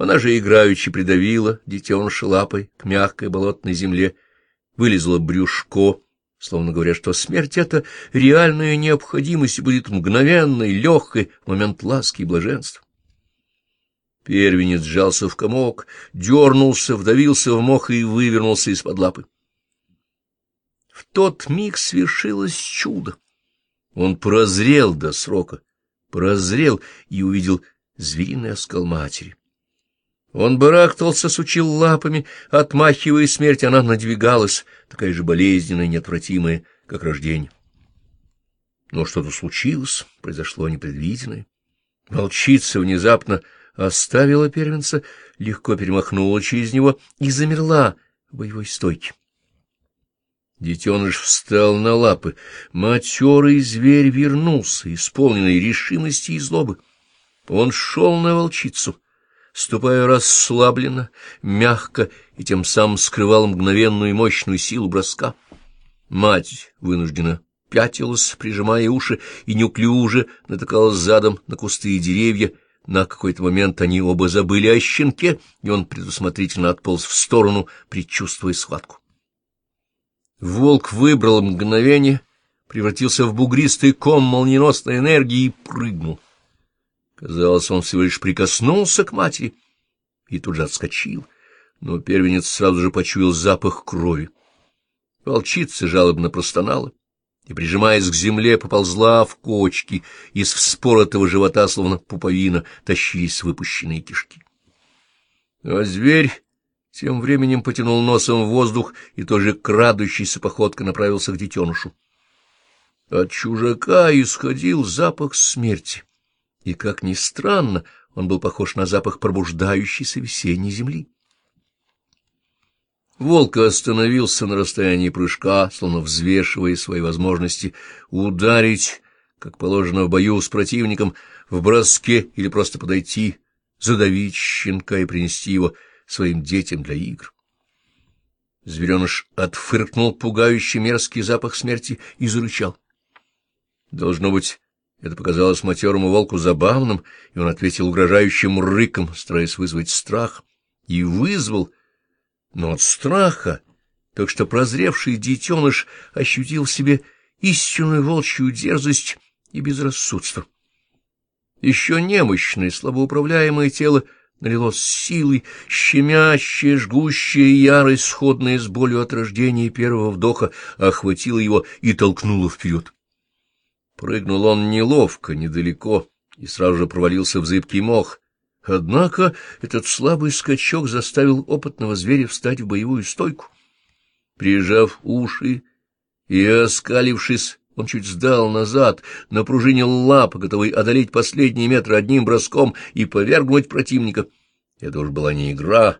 Она же играючи придавила детеныша лапой к мягкой болотной земле, вылезла брюшко, словно говоря, что смерть — это реальная необходимость и будет мгновенной, легкой в момент ласки и блаженства. Первенец сжался в комок, дернулся, вдавился в мох и вывернулся из-под лапы. В тот миг свершилось чудо. Он прозрел до срока, прозрел и увидел звериный оскал матери. Он барахтался, сучил лапами, отмахивая смерть, она надвигалась, такая же болезненная, неотвратимая, как рождение. Но что-то случилось, произошло непредвиденное. Волчица внезапно оставила первенца, легко перемахнула через него и замерла в боевой стойке. Детеныш встал на лапы. Матерый зверь вернулся, исполненный решимости и злобы. Он шел на волчицу, ступая расслабленно, мягко, и тем самым скрывал мгновенную и мощную силу броска. Мать вынуждена пятилась, прижимая уши, и неуклюже натыкалась задом на кусты и деревья. На какой-то момент они оба забыли о щенке, и он предусмотрительно отполз в сторону, предчувствуя схватку. Волк выбрал мгновение, превратился в бугристый ком молниеносной энергии и прыгнул. Казалось, он всего лишь прикоснулся к матери и тут же отскочил, но первенец сразу же почуял запах крови. Волчица жалобно простонала и, прижимаясь к земле, поползла в кочки, из вспоротого живота, словно пуповина, тащились выпущенные кишки. А зверь тем временем потянул носом в воздух и тоже крадущейся походкой направился к детенышу. От чужака исходил запах смерти, и, как ни странно, он был похож на запах пробуждающейся весенней земли. Волк остановился на расстоянии прыжка, словно взвешивая свои возможности ударить, как положено в бою с противником, в броске или просто подойти, задавить щенка и принести его своим детям для игр. Звереныш отфыркнул пугающий мерзкий запах смерти и зарычал. Должно быть, это показалось матерому волку забавным, и он ответил угрожающим рыком, стараясь вызвать страх, и вызвал, но от страха, так что прозревший детеныш ощутил в себе истинную волчью дерзость и безрассудство. Еще немощное, слабоуправляемое тело — налилось силой, щемящая, жгущая ярость, сходная с болью от рождения первого вдоха, охватила его и толкнула вперед. Прыгнул он неловко, недалеко, и сразу же провалился в зыбкий мох. Однако этот слабый скачок заставил опытного зверя встать в боевую стойку. Прижав уши и оскалившись, он чуть сдал назад, напружинил лапы, готовый одолеть последние метры одним броском и повергнуть противника. Это уж была не игра,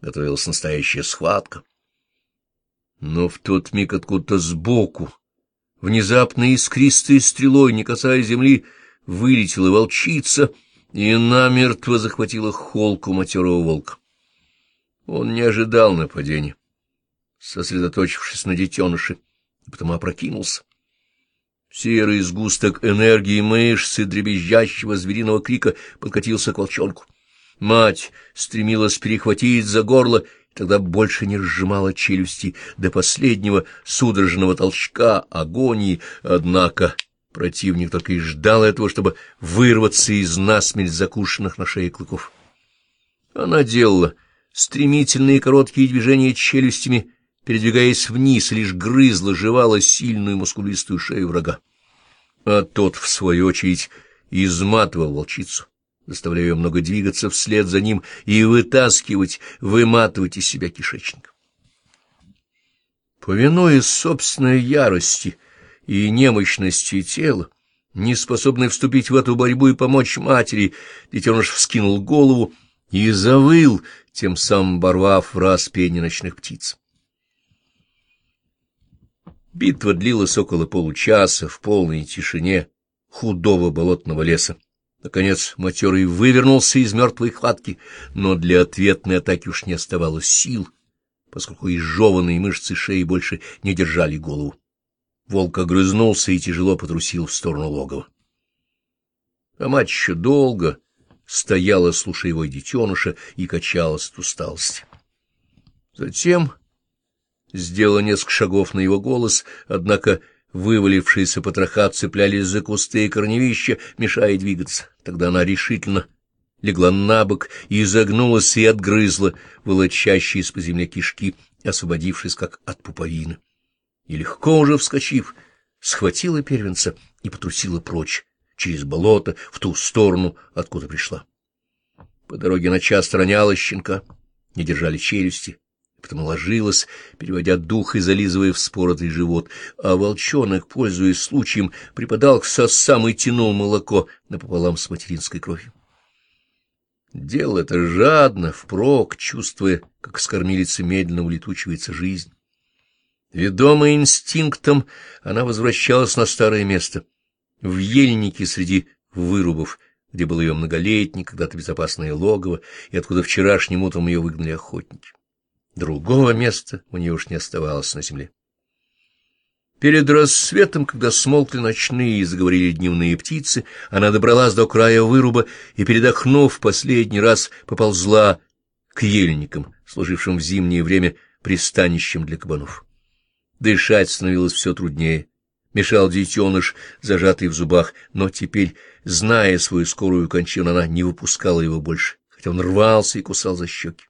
готовилась настоящая схватка. Но в тот миг откуда-то сбоку, внезапно искристой стрелой, не касаясь земли, вылетела волчица и намертво захватила холку матерого волка. Он не ожидал нападения, сосредоточившись на детеныше, и потому опрокинулся. Серый сгусток энергии мышцы дребезжащего звериного крика подкатился к волчонку. Мать стремилась перехватить за горло, тогда больше не сжимала челюсти до последнего судорожного толчка агонии, однако противник только и ждал этого, чтобы вырваться из насмерть закушенных на шее клыков. Она делала стремительные короткие движения челюстями, передвигаясь вниз, лишь грызла, жевала сильную мускулистую шею врага. А тот, в свою очередь, изматывал волчицу, заставляя ее много двигаться вслед за ним и вытаскивать, выматывать из себя кишечник. Повинуясь собственной ярости и немощности тела, не способный вступить в эту борьбу и помочь матери, детеныш вскинул голову и завыл, тем самым оборвав раз пение ночных птиц. Битва длилась около получаса в полной тишине худого болотного леса. Наконец матерый вывернулся из мертвой хватки, но для ответной атаки уж не оставалось сил, поскольку изжеванные мышцы шеи больше не держали голову. Волк огрызнулся и тяжело потрусил в сторону логова. А мать еще долго стояла, слушая его детеныша, и качалась от усталости. Затем сделала несколько шагов на его голос, однако вывалившиеся потроха цеплялись за кусты и корневища, мешая двигаться. Тогда она решительно легла на бок и изогнулась и отгрызла волочащие по земле кишки, освободившись как от пуповины. И легко уже вскочив, схватила первенца и потрусила прочь, через болото, в ту сторону, откуда пришла. По дороге она часто роняла щенка, не держали челюсти, потом ложилась, переводя дух и зализывая вспоротый живот, а волчонок, пользуясь случаем, припадал к сосам и тянул молоко напополам с материнской кровью. Делал это жадно, впрок, чувствуя, как с кормилицы медленно улетучивается жизнь. Ведомая инстинктом, она возвращалась на старое место, в ельнике среди вырубов, где было ее многолетнее, когда-то безопасное логово, и откуда вчерашним утром ее выгнали охотники. Другого места у нее уж не оставалось на земле. Перед рассветом, когда смолкли ночные и заговорили дневные птицы, она добралась до края выруба и, передохнув, последний раз поползла к ельникам, служившим в зимнее время пристанищем для кабанов. Дышать становилось все труднее. Мешал детеныш, зажатый в зубах, но теперь, зная свою скорую кончину, она не выпускала его больше, хотя он рвался и кусал за щеки.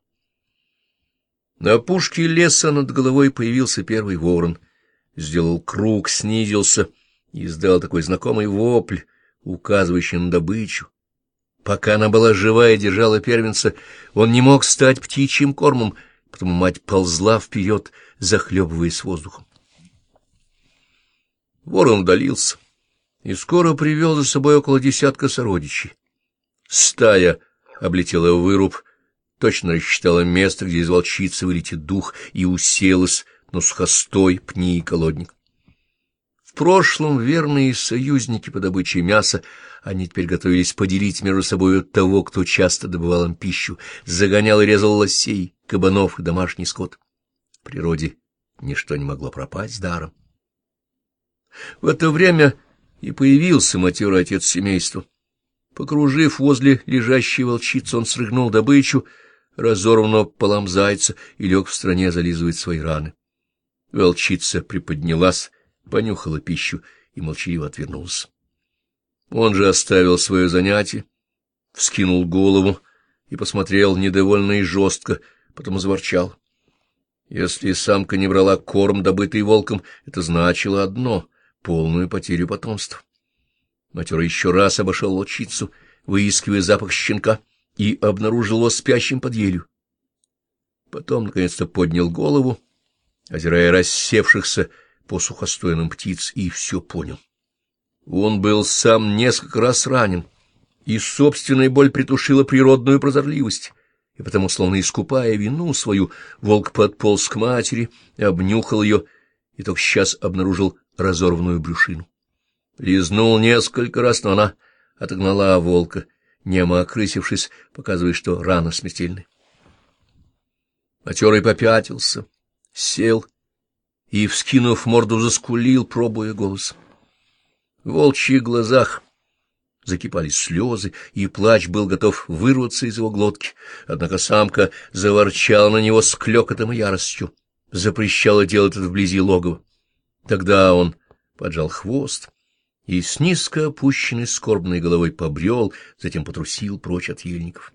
На опушке леса над головой появился первый ворон — сделал круг, снизился и издал такой знакомый вопль, указывающий на добычу. Пока она была жива и держала первенца, он не мог стать птичьим кормом, потому мать ползла вперед, захлебываясь воздухом. Ворон удалился и скоро привел за собой около десятка сородичей. Стая облетела выруб, точно рассчитала место, где из волчицы вылетит дух, и уселась, но сухостой, пни и колодник. В прошлом верные союзники по добыче мяса, они теперь готовились поделить между собой того, кто часто добывал им пищу, загонял и резал лосей, кабанов и домашний скот. В природе ничто не могло пропасть даром. В это время и появился матерый отец семейства. Покружив возле лежащей волчицы, он срыгнул добычу, разорванного полам зайца, и лег в стране зализывать свои раны. Волчица приподнялась, понюхала пищу и молчаливо отвернулась. Он же оставил свое занятие, вскинул голову и посмотрел недовольно и жестко, потом заворчал. Если самка не брала корм, добытый волком, это значило одно — полную потерю потомства. Матерый еще раз обошел волчицу, выискивая запах щенка, и обнаружил его спящим под елью. Потом, наконец-то, поднял голову озирая рассевшихся по сухостойным птиц, и все понял. Он был сам несколько раз ранен, и собственная боль притушила природную прозорливость, и потому, словно искупая вину свою, волк подполз к матери, обнюхал ее и только сейчас обнаружил разорванную брюшину. Лизнул несколько раз, но она отогнала волка, немо окрысившись, показывая, что рана смертельная. Матерый попятился — сел и, вскинув морду, заскулил, пробуя голос. В волчьих глазах закипали слезы, и плач был готов вырваться из его глотки, однако самка заворчала на него с клёкотом и яростью, запрещала делать это вблизи логова. Тогда он поджал хвост и с низко опущенной скорбной головой побрел, затем потрусил прочь от ельников.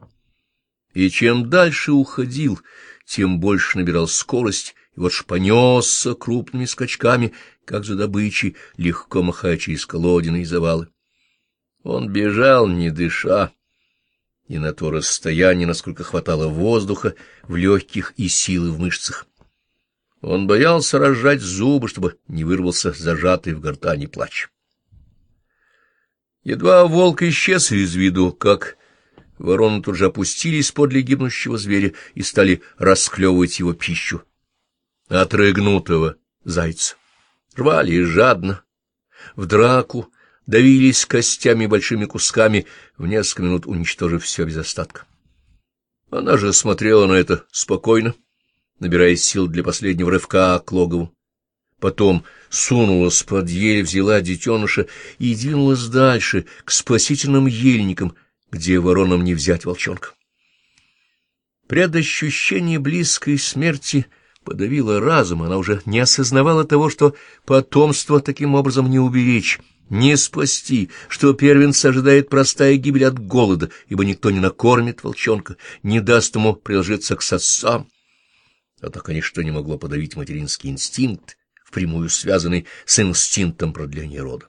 И чем дальше уходил, тем больше набирал скорость и вот шпанесся крупными скачками, как за добычей, легко махая через колодины и завалы. Он бежал, не дыша, и на то расстояние, насколько хватало воздуха в легких и силы в мышцах. Он боялся разжать зубы, чтобы не вырвался зажатый в гортани плач. Едва волк исчез из виду, как вороны тут же опустились подле гибнущего зверя и стали расклевывать его пищу отрыгнутого зайца. Рвали жадно, в драку, давились костями большими кусками, в несколько минут уничтожив все без остатка. Она же смотрела на это спокойно, набирая сил для последнего рывка к логову. Потом сунулась под ель, взяла детеныша и двинулась дальше, к спасительным ельникам, где воронам не взять волчонка. Предощущение близкой смерти подавило разум, она уже не осознавала того, что потомство таким образом не уберечь, не спасти, что первенца ожидает простая гибель от голода, ибо никто не накормит волчонка, не даст ему приложиться к сосам. Однако ничто не могло подавить материнский инстинкт, впрямую связанный с инстинктом продления рода.